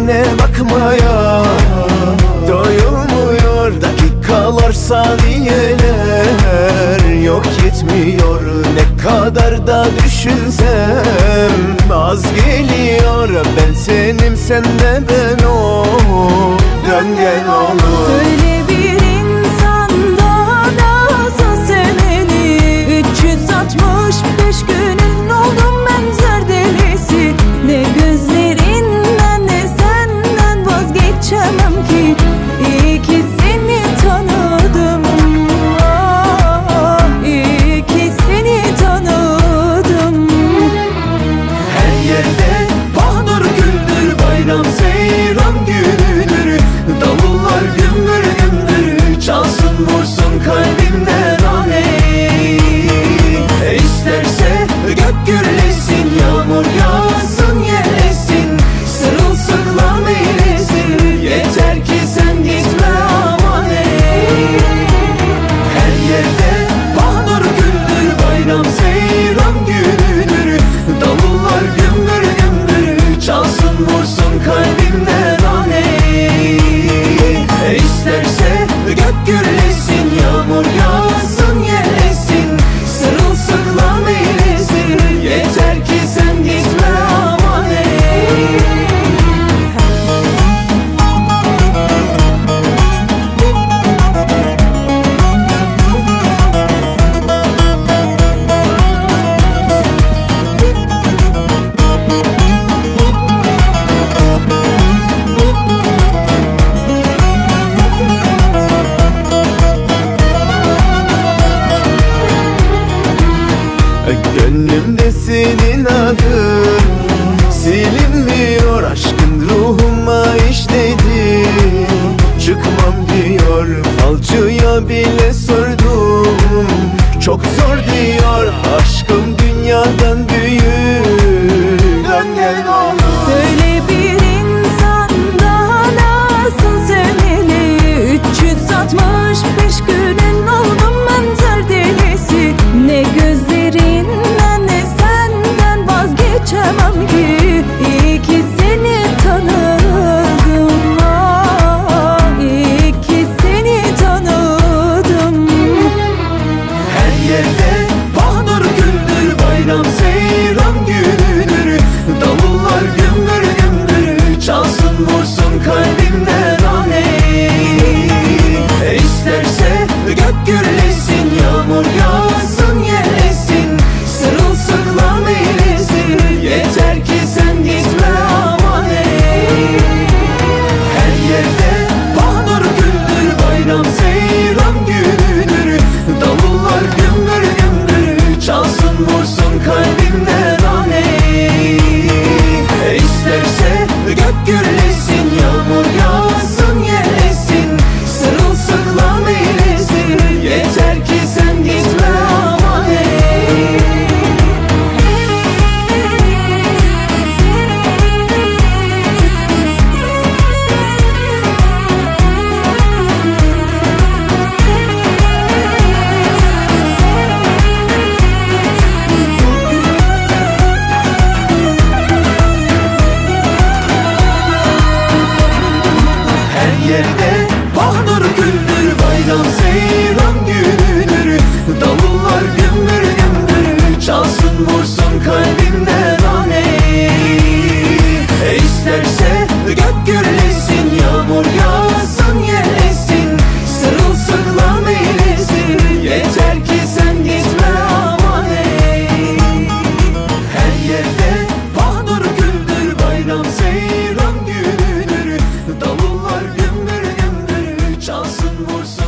Haline bakmaya. Doyulmuyor dakikalar saniyeler. Yok yetmiyor ne kadar da düşünsem. Az geliyor ben senim sen de ben o. yanıyor Aşkın ruhuma işledi. Çıkmam diyor Falcıya bile sordum. Çok zor diyor Aşkım dünyadan büyük. Dön gel vursun kalbimde bayram günleri Davullar gümbür gümbür Çalsın vursun kalbimde nane. E İsterse gök gürlesin Yağmur yağsın yel esin Sırılsıklam eylesin Yeter ki sen gitme aman ey. Her yerde bahdur güldür Bayram seyran günleri Davullar gümbür gümbür Çalsın vursun